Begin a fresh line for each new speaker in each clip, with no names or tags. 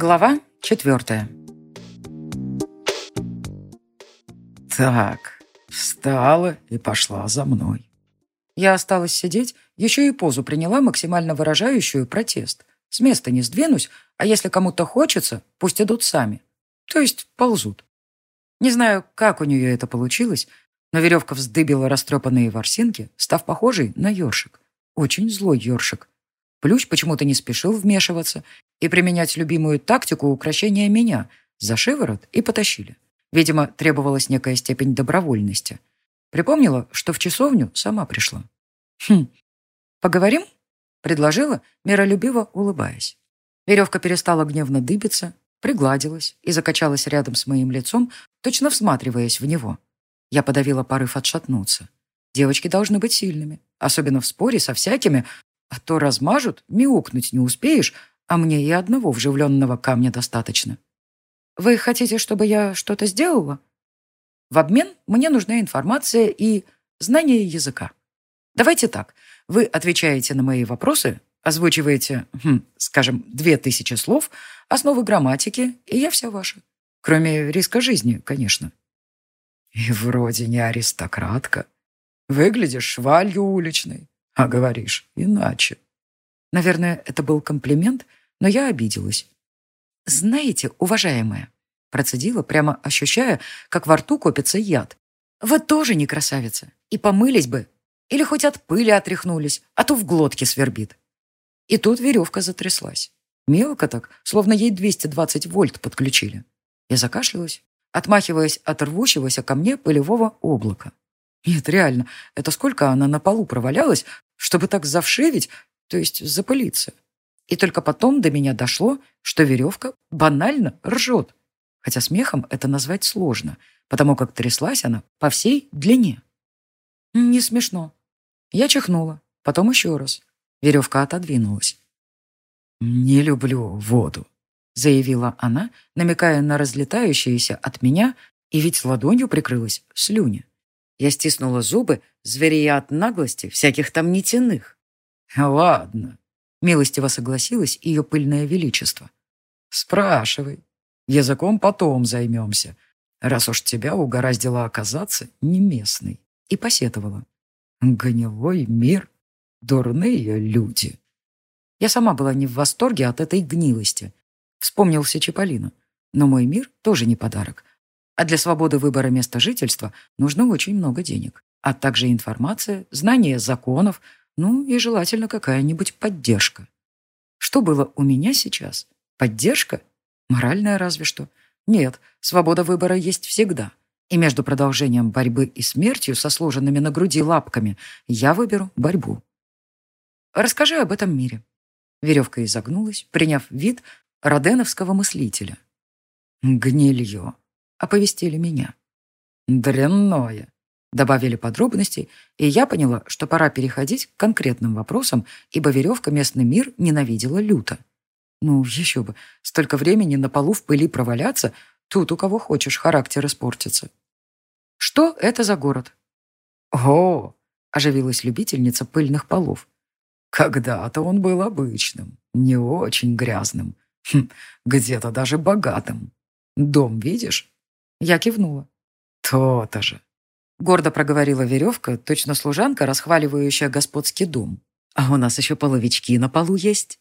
Глава четвертая.
Так, встала и пошла за мной.
Я осталась сидеть, еще и позу приняла, максимально выражающую протест. С места не сдвинусь, а если кому-то хочется, пусть идут сами. То есть ползут. Не знаю, как у нее это получилось, но веревка вздыбила растрепанные ворсинки, став похожей на ёршик. Очень злой ёршик. Плющ почему-то не спешил вмешиваться и применять любимую тактику украшения меня за шиворот и потащили. Видимо, требовалась некая степень добровольности. Припомнила, что в часовню сама пришла. «Хм, поговорим?» — предложила, миролюбиво улыбаясь. Веревка перестала гневно дыбиться, пригладилась и закачалась рядом с моим лицом, точно всматриваясь в него. Я подавила порыв отшатнуться. Девочки должны быть сильными, особенно в споре со всякими, а то размажут, мяукнуть не успеешь, а мне и одного вживленного камня достаточно. Вы хотите, чтобы я что-то сделала? В обмен мне нужна информация и знание языка. Давайте так. Вы отвечаете на мои вопросы, озвучиваете, хм, скажем, две тысячи слов, основы грамматики, и я вся ваша. Кроме риска жизни, конечно.
И
но я обиделась. «Знаете, уважаемая», — процедила прямо ощущая, как во рту копится яд. «Вы тоже не красавица. И помылись бы. Или хоть от пыли отряхнулись, а то в глотке свербит». И тут веревка затряслась. Мелко так, словно ей 220 вольт подключили. Я закашлялась, отмахиваясь от рвущегося ко мне пылевого облака. Нет, реально, это сколько она на полу провалялась, чтобы так завшивить, то есть запылиться. И только потом до меня дошло, что веревка банально ржет. Хотя смехом это назвать сложно, потому как тряслась она по всей длине. Не смешно. Я чихнула, потом еще раз. Веревка отодвинулась.
«Не люблю воду», — заявила она, намекая на разлетающиеся от меня, и ведь ладонью прикрылась слюни.
Я стиснула зубы, зверея от наглости всяких там нетяных.
«Ладно», —
милостиво согласилась ее пыльное величество.
«Спрашивай. Языком потом займемся, раз уж тебя угораздило оказаться не местной».
И посетовала.
«Гнилой мир, дурные люди».
Я сама была не в восторге от этой гнилости. Вспомнился Чиполлино. Но мой мир тоже не подарок. А для свободы выбора места жительства нужно очень много денег, а также информация, знание законов, Ну, и желательно какая-нибудь поддержка. Что было у меня сейчас? Поддержка? Моральная разве что. Нет, свобода выбора есть всегда. И между продолжением борьбы и смертью со сложенными на груди лапками я выберу борьбу. Расскажи об этом мире. Веревка изогнулась, приняв вид роденовского мыслителя.
«Гнилье», —
оповестили меня.
«Дрянное», добавили подробности,
и я поняла, что пора переходить к конкретным вопросам, ибо веревка местный мир ненавидела люто. Ну, еще бы, столько времени на полу в пыли проваляться, тут у кого хочешь характер испортится. Что это за город?
О,
оживилась любительница пыльных полов.
Когда-то он был обычным, не очень грязным, хм, где-то даже богатым. Дом видишь?
Я кивнула.
«То-то же!»
Гордо проговорила веревка, точно служанка, расхваливающая господский дом. «А у нас еще половички на полу есть».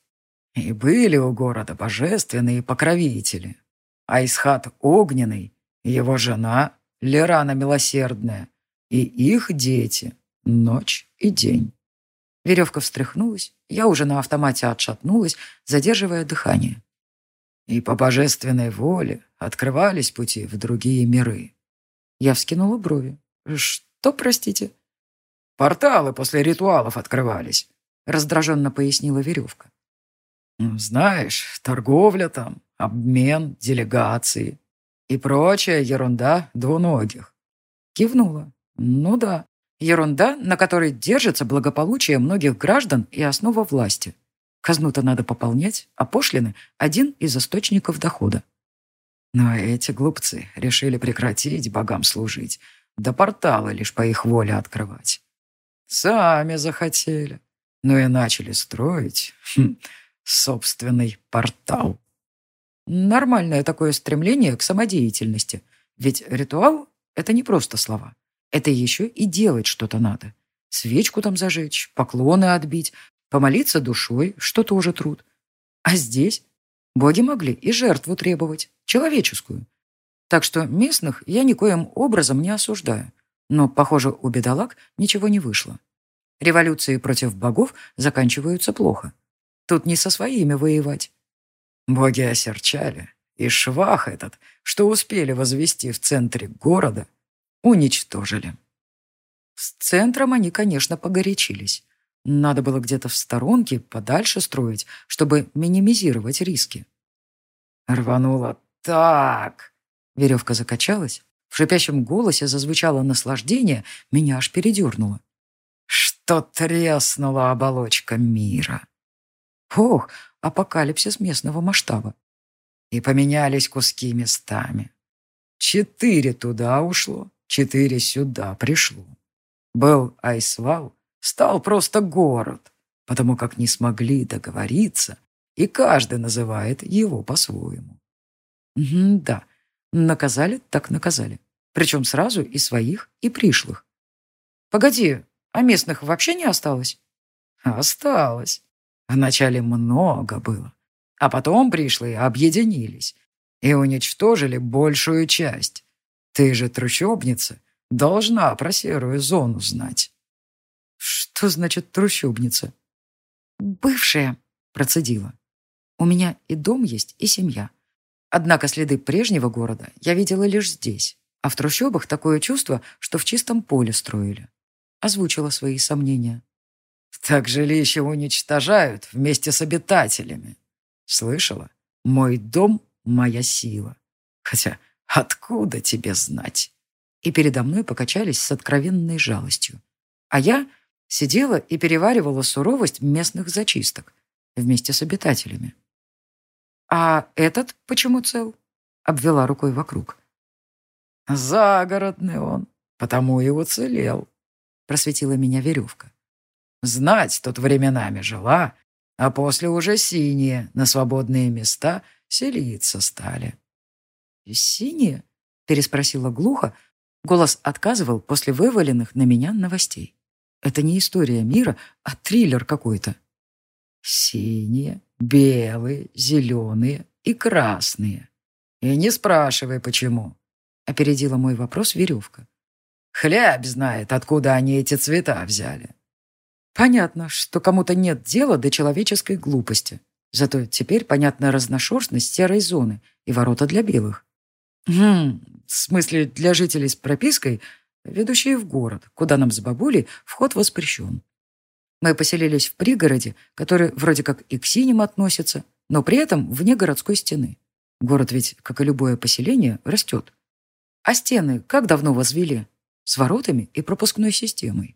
И были у города божественные покровители. Айсхат Огненный, его жена Лерана Милосердная и их дети ночь и день.
Веревка встряхнулась, я уже на автомате отшатнулась, задерживая дыхание
и по божественной воле открывались пути в другие миры.
Я вскинула брови. «Что, простите?»
«Порталы после ритуалов открывались», — раздраженно пояснила веревка. «Знаешь, торговля там, обмен, делегации и прочая ерунда двуногих».
Кивнула. «Ну да, ерунда, на которой держится благополучие многих граждан и основа власти. Казну-то надо пополнять, а пошлины — один из источников дохода».
Но эти глупцы решили прекратить богам служить — да порталы лишь по их воле открывать. Сами захотели, ну и начали строить хм, собственный портал.
Нормальное такое стремление к самодеятельности. Ведь ритуал — это не просто слова. Это еще и делать что-то надо. Свечку там зажечь, поклоны отбить, помолиться душой, что тоже труд. А здесь боги могли и жертву требовать, человеческую. Так что местных я никоим образом не осуждаю. Но, похоже, у бедолаг ничего не вышло. Революции против богов заканчиваются плохо. Тут не со своими воевать. Боги осерчали, и швах этот, что успели возвести в центре города, уничтожили. С центром они, конечно, погорячились. Надо было где-то в сторонке подальше строить, чтобы минимизировать риски. Рвануло так, Веревка закачалась. В шипящем голосе зазвучало наслаждение, меня аж передернуло. Что треснула оболочка мира. Ох, апокалипсис местного масштаба. И поменялись куски местами. Четыре туда ушло, четыре сюда пришло. Был Айсвал, стал просто город, потому как не смогли договориться, и каждый называет его по-своему. да, наказали так наказали. Причем сразу и своих, и пришлых. Погоди, а местных вообще не осталось? Осталось. Вначале много было, а потом пришлые объединились и уничтожили большую часть. Ты же трущобница, должна про серую зону знать. Что значит трущобница? Бывшая, процедила. У меня и дом есть, и семья. Однако следы прежнего города я видела лишь здесь, а в трущобах такое чувство, что в чистом поле строили. Озвучила свои сомнения. «Так жилище уничтожают вместе с обитателями. Слышала? Мой дом — моя сила. Хотя откуда тебе знать?» И передо мной покачались с откровенной жалостью. А я сидела и переваривала суровость местных зачисток вместе с обитателями. «А этот почему цел?» — обвела рукой вокруг. «Загородный он, потому и уцелел», — просветила меня веревка. Знать тут временами жила, а после уже синие на свободные места селиться стали. «Синие?» — переспросила глухо. Голос отказывал после вываленных на меня новостей. «Это не история мира, а триллер какой-то». «Синие, белые, зеленые и красные. И не спрашивай, почему», — опередила мой вопрос веревка. «Хляб знает, откуда они эти цвета взяли. Понятно, что кому-то нет дела до человеческой глупости. Зато теперь понятна разношерстность серой зоны и ворота для белых. Хм, в смысле, для жителей с пропиской, ведущие в город, куда нам с бабулей вход воспрещен. Мы поселились в пригороде, который вроде как и к синим относится, но при этом вне городской стены. Город ведь, как и любое поселение, растет. А стены как давно возвели? С воротами и пропускной системой.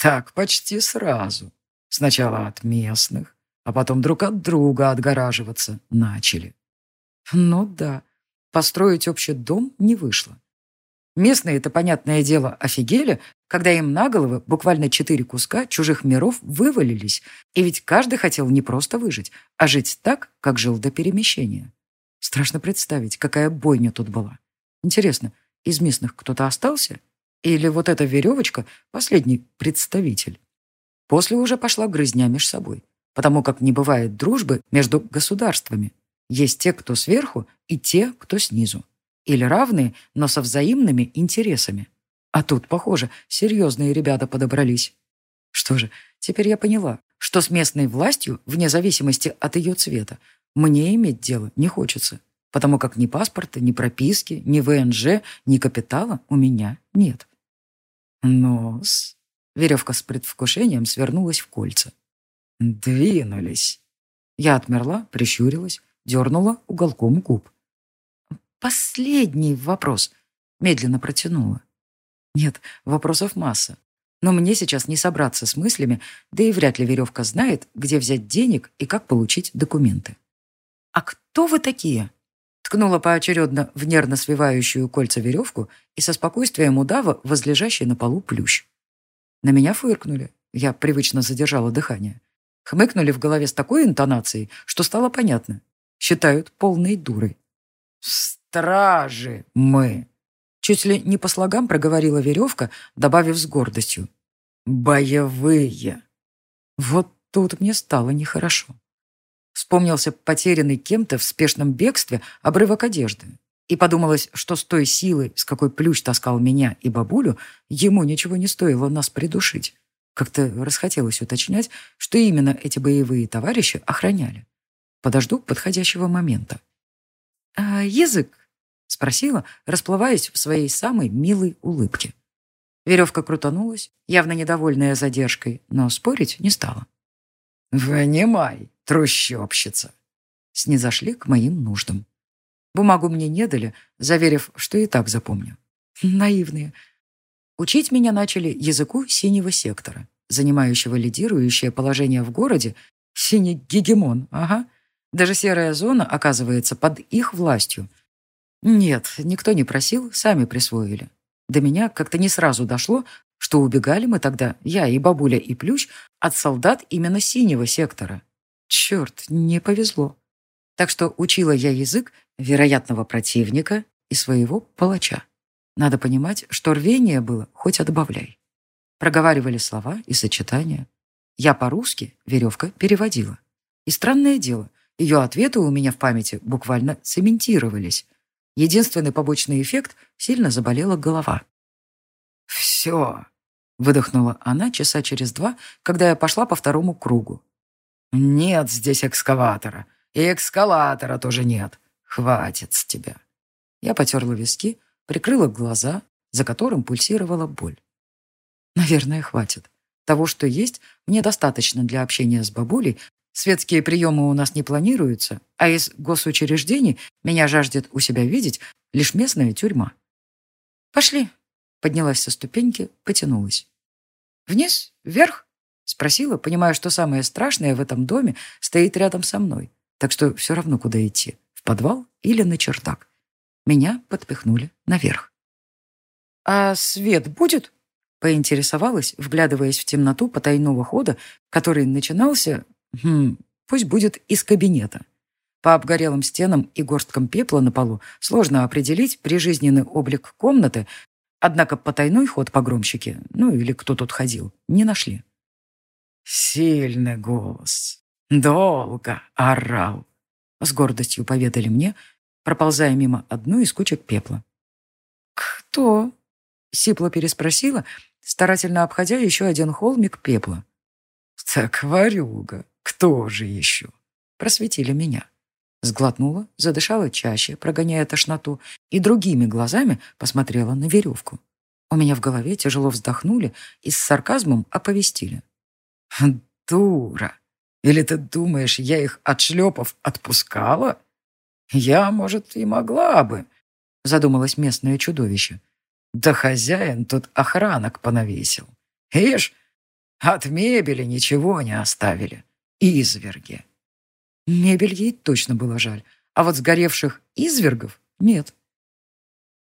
Так, почти сразу. Сначала от местных, а потом друг от друга отгораживаться начали. Ну да, построить общий дом не вышло. Местные это понятное дело, офигели, когда им на головы буквально четыре куска чужих миров вывалились, и ведь каждый хотел не просто выжить, а жить так, как жил до перемещения. Страшно представить, какая бойня тут была. Интересно, из местных кто-то остался? Или вот эта веревочка — последний представитель. После уже пошла грызня между собой, потому как не бывает дружбы между государствами. Есть те, кто сверху, и те, кто снизу. Или равные, но со взаимными интересами. А тут, похоже, серьезные ребята подобрались. Что же, теперь я поняла, что с местной властью, вне зависимости от ее цвета, мне иметь дело не хочется, потому как ни паспорта, ни прописки, ни ВНЖ, ни капитала у меня нет. Нос. Веревка с последний вопрос. Медленно протянула. Нет, вопросов масса. Но мне сейчас не собраться с мыслями, да и вряд ли веревка знает, где взять денег и как получить документы. «А кто вы такие?» Ткнула поочередно в нервно свивающую кольца веревку и со спокойствием удава, возлежащий на полу плющ. На меня фыркнули. Я привычно задержала дыхание. Хмыкнули в голове с такой интонацией, что стало понятно. Считают полной дурой.
«Стражи мы!»
Чуть ли не по слогам проговорила веревка, добавив с гордостью.
«Боевые!»
Вот тут мне стало нехорошо. Вспомнился потерянный кем-то в спешном бегстве обрывок одежды. И подумалось, что с той силой, с какой плющ таскал меня и бабулю, ему ничего не стоило нас придушить. Как-то расхотелось уточнять, что именно эти боевые товарищи охраняли. Подожду подходящего момента. «А язык?» — «А язык, Спросила, расплываясь в своей самой милой улыбке. Веревка крутанулась, явно недовольная задержкой, но спорить не стала.
«Вынимай, трущобщица!»
Снизошли к моим нуждам. Бумагу мне не дали, заверив, что и так запомню. Наивные. Учить меня начали языку синего сектора, занимающего лидирующее положение в городе. Синий гегемон, ага. Даже серая зона оказывается под их властью. Нет, никто не просил, сами присвоили. До меня как-то не сразу дошло, что убегали мы тогда, я и бабуля и Плющ, от солдат именно синего сектора. Черт, не повезло. Так что учила я язык вероятного противника и своего палача. Надо понимать, что рвение было хоть отбавляй. Проговаривали слова и сочетания. Я по-русски веревка переводила. И странное дело, ее ответы у меня в памяти буквально цементировались. Единственный побочный эффект — сильно заболела голова.
«Все!» —
выдохнула она часа через два, когда я пошла по второму кругу.
«Нет здесь экскаватора. И экскалатора тоже нет. Хватит с тебя.
Я потерла виски, прикрыла глаза, за которым пульсировала боль. Наверное, хватит. Того, что есть, мне достаточно для общения с бабулей. Светские приемы у нас не планируются, а из госучреждений меня жаждет у себя видеть лишь местная тюрьма. «Пошли», — поднялась со ступеньки, потянулась. «Вниз? Вверх?» — спросила, понимая, что самое страшное в этом доме стоит рядом со мной. Так что все равно, куда идти. В подвал или на чердак. Меня подпихнули наверх. «А свет будет?» Поинтересовалась, вглядываясь в темноту потайного хода, который начинался, хм, пусть будет из кабинета. По обгорелым стенам и горсткам пепла на полу сложно определить прижизненный облик комнаты, однако потайной ход погромщики, ну или кто тут ходил, не нашли.
«Сильный голос», «Долго орал», — с гордостью поведали мне, проползая мимо одной из кучек пепла.
«Кто?» — сипло переспросила, старательно обходя еще один холмик пепла.
«Так, варюга, кто Кто же еще. Просветили меня.
Сглотнула, задышала чаще, прогоняя тошноту, и другими глазами посмотрела на веревку. У меня в голове тяжело вздохнули и с сарказмом оповестили.
«Дура! Или ты думаешь, я их от шлепов отпускала? Я, может, и могла бы», — задумалось местное чудовище. «Да хозяин тут охранок понавесил. Ишь, от мебели ничего не оставили. Изверги.
Мебель ей точно было жаль, а вот сгоревших извергов нет.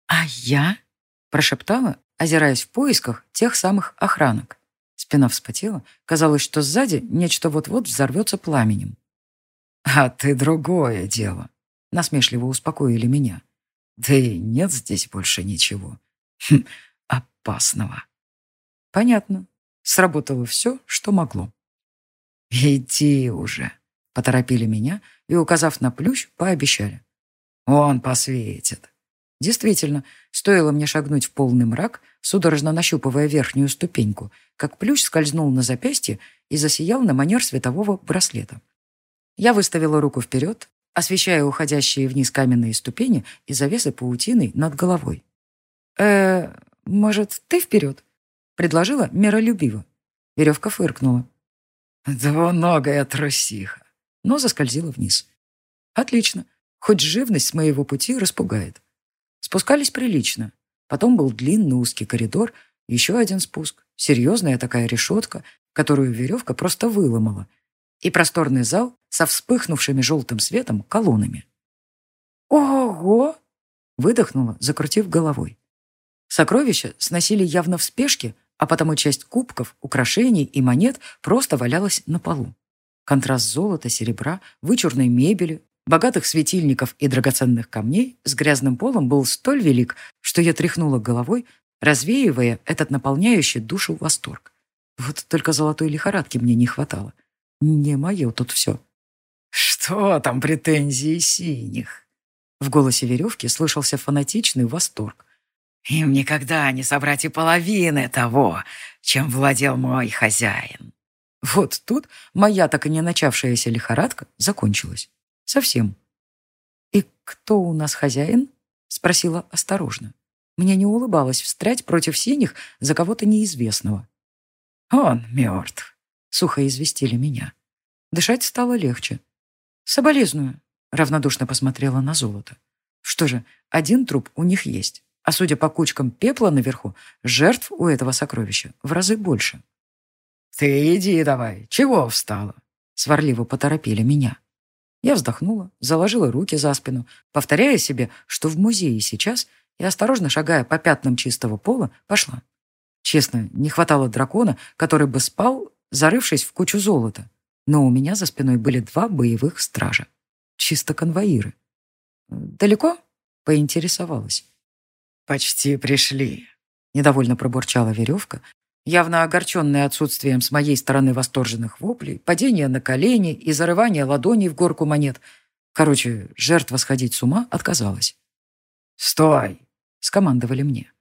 «А я?» — прошептала, озираясь в поисках тех самых охранок. Спина вспотела. Казалось, что сзади нечто вот-вот взорвется пламенем.
«А ты другое дело», — насмешливо успокоили меня. «Да и нет здесь больше ничего. Хм, опасного».
«Понятно. Сработало все, что могло».
«Иди уже», — поторопили меня и, указав на плющ, пообещали. «Он посветит».
Действительно, стоило мне шагнуть в полный мрак, судорожно нащупывая верхнюю ступеньку, как плющ скользнул на запястье и засиял на манер светового браслета. Я выставила руку вперед, освещая уходящие вниз каменные ступени и завесы паутиной над головой. «Э, может, ты вперед?» — предложила миролюбиво. Веревка фыркнула.
«Двуногая трусиха!»
Но заскользила вниз. «Отлично. Хоть живность с моего пути распугает. Спускались прилично. Потом был длинный узкий коридор, еще один спуск, серьезная такая решетка, которую веревка просто выломала, и просторный зал со вспыхнувшими желтым светом колоннами. «Ого!» — выдохнула, закрутив головой. Сокровища сносили явно в спешке, а потому часть кубков, украшений и монет просто валялась на полу. Контраст золота, серебра, вычурной мебели, богатых светильников и драгоценных камней с грязным полом был столь велик, что я тряхнула головой, развеивая этот наполняющий душу восторг. Вот только золотой лихорадки мне не хватало. Не мое тут все.
«Что там претензии синих?»
В голосе веревки слышался фанатичный восторг.
«Им никогда не собрать и половины того, чем владел мой хозяин».
Вот тут моя так и не начавшаяся лихорадка закончилась. Совсем. «И кто у нас хозяин?» — спросила осторожно. Мне не улыбалось встрять против синих за кого-то неизвестного.
«Он мертв», —
сухо известили меня. Дышать стало легче. «Соболезную», — равнодушно посмотрела на золото. «Что же, один труп у них есть, а судя по кучкам пепла наверху, жертв у этого сокровища в разы больше».
«Ты иди давай, чего встала?»
Сварливо поторопили меня. Я вздохнула, заложила руки за спину, повторяя себе, что в музее сейчас, и, осторожно шагая по пятнам чистого пола, пошла. Честно, не хватало дракона, который бы спал, зарывшись в кучу золота. Но у меня за спиной были два боевых стража. Чисто конвоиры. «Далеко?» — поинтересовалась.
«Почти пришли», —
недовольно пробурчала веревка, явно огорченная отсутствием с моей стороны восторженных воплей, падения на колени и зарывания ладоней в горку монет. Короче, жертва сходить с ума отказалась.
«Стой!» —
скомандовали мне.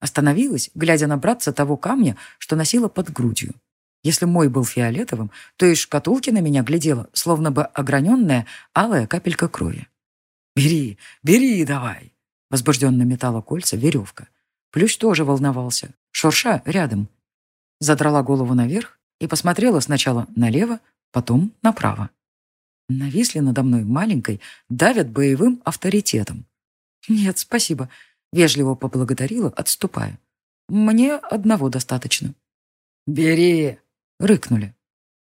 Остановилась, глядя на братца того камня, что носила под грудью. Если мой был фиолетовым, то из шкатулки на меня глядела, словно бы ограненная алая капелька крови.
«Бери, бери давай!»
Возбужденно метала кольца веревка. Плющ тоже волновался, шурша рядом, задрала голову наверх и посмотрела сначала налево, потом направо. Нависли надо мной маленькой, давят боевым авторитетом. «Нет, спасибо», — вежливо поблагодарила, отступая. «Мне одного достаточно».
«Бери!» —
рыкнули.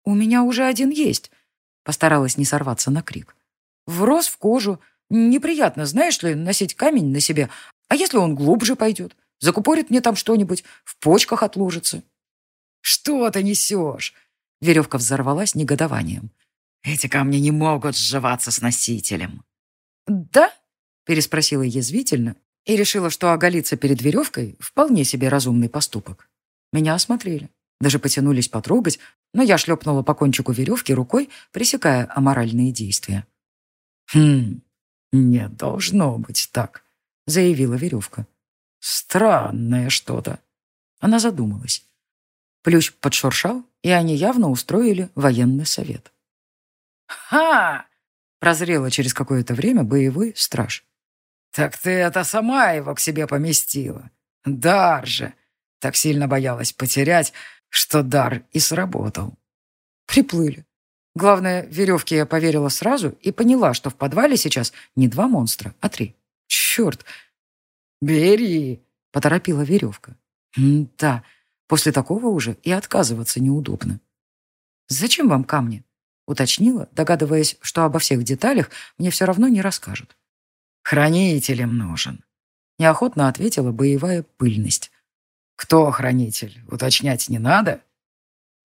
«У меня уже один есть», — постаралась не сорваться на крик. «Врос в кожу. неприятно, знаешь ли, носить камень на себе. А если он глубже пойдет? Закупорит мне там что-нибудь, в почках отложится».
«Что ты несешь?»
Веревка взорвалась негодованием.
«Эти камни не могут сживаться с носителем».
«Да?» – переспросила язвительно и решила, что оголиться перед веревкой – вполне себе разумный поступок. Меня осмотрели. Даже потянулись потрогать, но я шлепнула по кончику веревки рукой, пресекая аморальные действия.
«Хм, не должно быть так», — заявила веревка. «Странное что-то».
Она задумалась. Плющ подшуршал, и они явно устроили военный совет.
«Ха!»
— прозрела через какое-то время боевой страж.
«Так ты это сама его к себе поместила. Дар же!» Так сильно боялась потерять, что дар и сработал.
Приплыли. Главное, веревке я поверила сразу и поняла, что в подвале сейчас не два монстра, а три. Черт!
«Бери!» —
поторопила веревка. «Да, После такого уже и отказываться неудобно. «Зачем вам камни?» — уточнила, догадываясь, что обо всех деталях мне все равно не расскажут.
«Хранителем нужен», —
неохотно ответила боевая пыльность.
«Кто хранитель? Уточнять не надо?»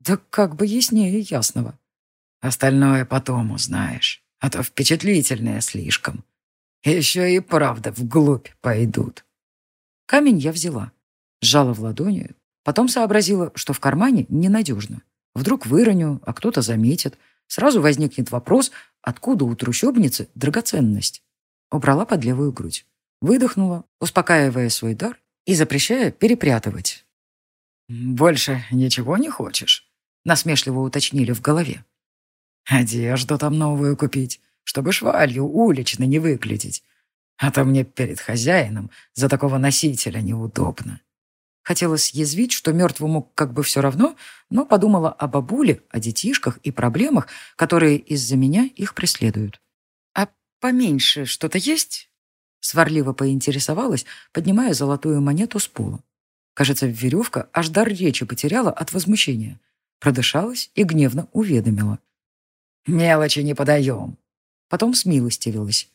«Да как бы яснее ясного».
остальное а потом узнаешь. А то впечатлительное слишком. Еще и правда вглубь пойдут.
Камень я взяла, сжала в ладони, потом сообразила, что в кармане ненадежно. Вдруг выроню, а кто-то заметит. Сразу возникнет вопрос, откуда у трущобницы драгоценность. Убрала под левую грудь. Выдохнула, успокаивая свой дар и запрещая перепрятывать.
«Больше ничего не хочешь?»
— насмешливо уточнили в голове.
Одежду там новую купить, чтобы швалью улично не выглядеть. А то мне перед хозяином за такого носителя неудобно.
Хотелось язвить, что мертвому как бы все равно, но подумала о бабуле, о детишках и проблемах, которые из-за меня их преследуют. «А поменьше что-то есть?» Сварливо поинтересовалась, поднимая золотую монету с пола. Кажется, веревка аж дар речи потеряла от возмущения. Продышалась и гневно уведомила –
«Мелочи не подаем».
Потом смилостивилась.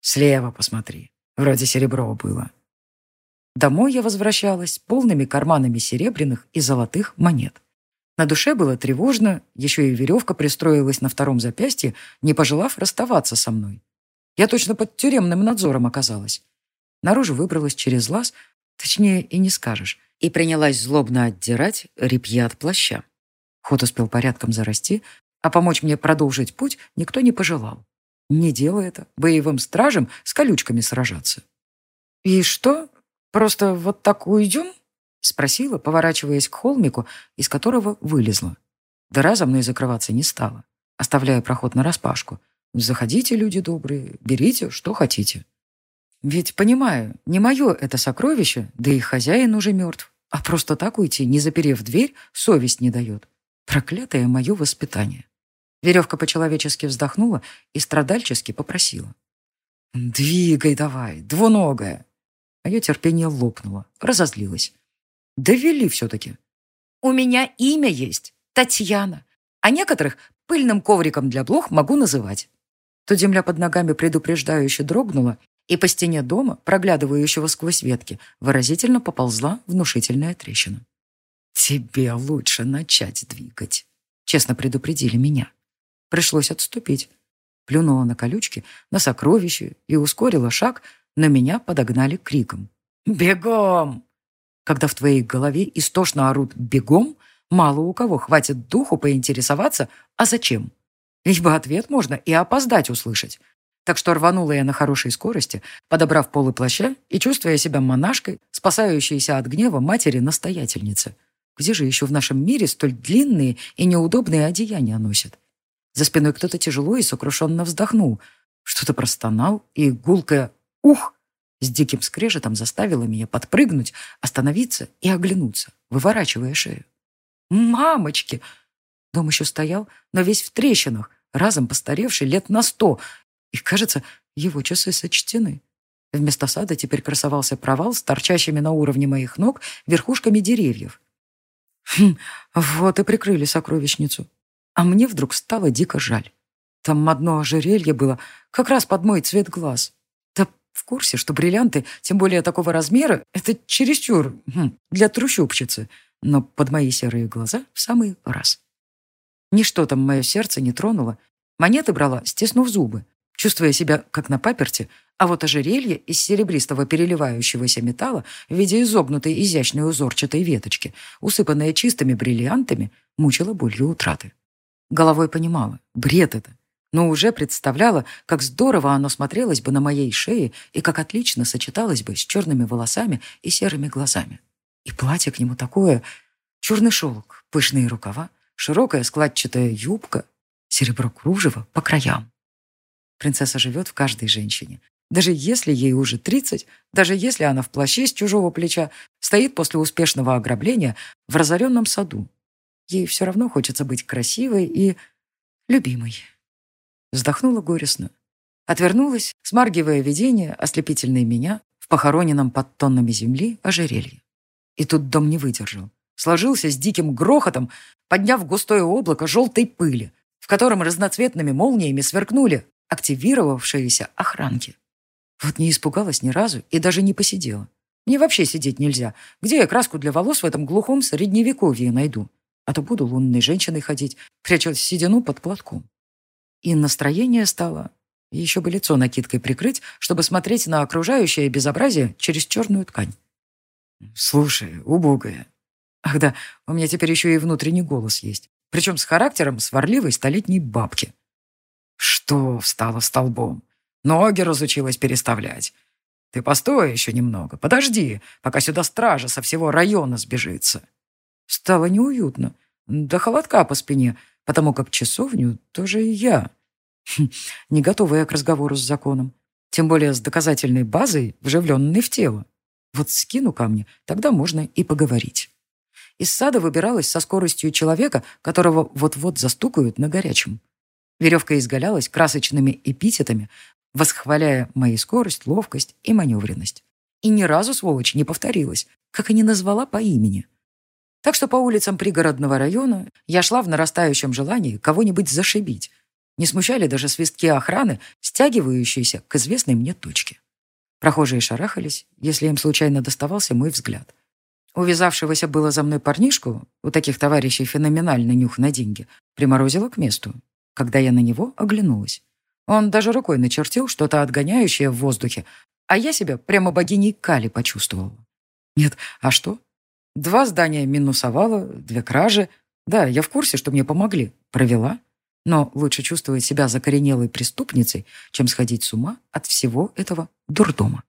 «Слева посмотри. Вроде серебро было».
Домой я возвращалась полными карманами серебряных и золотых монет. На душе было тревожно, еще и веревка пристроилась на втором запястье, не пожелав расставаться со мной. Я точно под тюремным надзором оказалась. Наружу выбралась через лаз, точнее и не скажешь, и принялась злобно отдирать репья от плаща. Ход успел порядком зарасти, а помочь мне продолжить путь никто не пожелал. Не дело это. Боевым стражам с колючками сражаться. «И что? Просто вот так уйдем?» Спросила, поворачиваясь к холмику, из которого вылезла. Дыра за мной закрываться не стала, оставляя проход на распашку. «Заходите, люди добрые, берите, что хотите». Ведь, понимаю, не мое это сокровище, да и хозяин уже мертв. А просто так уйти, не заперев дверь, совесть не дает. Проклятое мое воспитание. Веревка по-человечески вздохнула и страдальчески попросила. «Двигай давай, двуногая!» Мое а терпение лопнуло, разозлилось. «Довели все-таки!» «У меня имя есть, Татьяна, а некоторых пыльным ковриком для блох могу называть». То земля под ногами предупреждающе дрогнула, и по стене дома, проглядывающего сквозь ветки, выразительно поползла внушительная трещина. «Тебе лучше начать двигать», — честно предупредили меня. Пришлось отступить. Плюнула на колючки, на сокровище и ускорила шаг, но меня подогнали криком. «Бегом!» Когда в твоей голове истошно орут «бегом», мало у кого хватит духу поинтересоваться, а зачем? Ибо ответ можно и опоздать услышать, так что рванула я на хорошей скорости, подобрав полы плаща и чувствуя себя монашкой, спасающейся от гнева матери-настоятельницы. Где же еще в нашем мире столь длинные и неудобные одеяния носят? За спиной кто-то тяжело и сокрушенно вздохнул. Что-то простонал, и гулкое «Ух!» с диким скрежетом заставило меня подпрыгнуть, остановиться и оглянуться, выворачивая шею. «Мамочки!» Дом еще стоял, но весь в трещинах, разом постаревший лет на сто, и, кажется, его часы сочтены. Вместо сада теперь красовался провал с торчащими на уровне моих ног верхушками деревьев. Хм, вот и прикрыли сокровищницу. А мне вдруг стало дико жаль. Там одно ожерелье было, как раз под мой цвет глаз. Да в курсе, что бриллианты, тем более такого размера, это чересчур хм, для трущобщицы, но под мои серые глаза в самый раз. Ничто там мое сердце не тронуло. Монеты брала, стиснув зубы, чувствуя себя как на паперте, а вот ожерелье из серебристого переливающегося металла в виде изогнутой изящной узорчатой веточки, усыпанное чистыми бриллиантами, мучило болью утраты. Головой понимала. Бред это. Но уже представляла, как здорово оно смотрелось бы на моей шее и как отлично сочеталось бы с черными волосами и серыми глазами. И платье к нему такое. Черный шелк, пышные рукава, широкая складчатая юбка, серебро кружева по краям. Принцесса живет в каждой женщине. Даже если ей уже 30, даже если она в плаще с чужого плеча стоит после успешного ограбления в разоренном саду Ей все равно хочется быть красивой и любимой. Вздохнула горестно. Отвернулась, смаргивая видение, ослепительное меня, в похороненном под тоннами земли ожерелье. И тут дом не выдержал. Сложился с диким грохотом, подняв густое облако желтой пыли, в котором разноцветными молниями сверкнули активировавшиеся охранки. Вот не испугалась ни разу и даже не посидела. Мне вообще сидеть нельзя. Где я краску для волос в этом глухом средневековье найду? А то буду лунной женщиной ходить, пряча седину под платком. И настроение стало... Еще бы лицо накидкой прикрыть, чтобы смотреть на окружающее безобразие через черную ткань. Слушай, убогая. Ах да, у меня теперь еще и внутренний голос есть. Причем с характером сварливой столетней бабки. Что встала столбом? Ноги разучилась переставлять. Ты постой еще немного, подожди, пока сюда стража со всего района сбежится. Стало неуютно, до холодка по спине, потому как часовню тоже и я. Хм, не готовая к разговору с законом. Тем более с доказательной базой, вживленной в тело. Вот скину камни, тогда можно и поговорить. Из сада выбиралась со скоростью человека, которого вот-вот застукают на горячем. Веревка изгалялась красочными эпитетами, восхваляя мою скорость, ловкость и маневренность. И ни разу, сволочь, не повторилась, как и не назвала по имени. Так что по улицам пригородного района я шла в нарастающем желании кого-нибудь зашибить. Не смущали даже свистки охраны, стягивающиеся к известной мне точке. Прохожие шарахались, если им случайно доставался мой взгляд. Увязавшегося было за мной парнишку, у таких товарищей феноменальный нюх на деньги, приморозило к месту, когда я на него оглянулась. Он даже рукой начертил что-то отгоняющее в воздухе, а я себя прямо богиней Кали почувствовала. Нет, а что? Два здания минусовала, две кражи. Да, я в курсе, что мне помогли. Провела. Но лучше чувствовать себя закоренелой преступницей, чем сходить с ума от всего этого дурдома.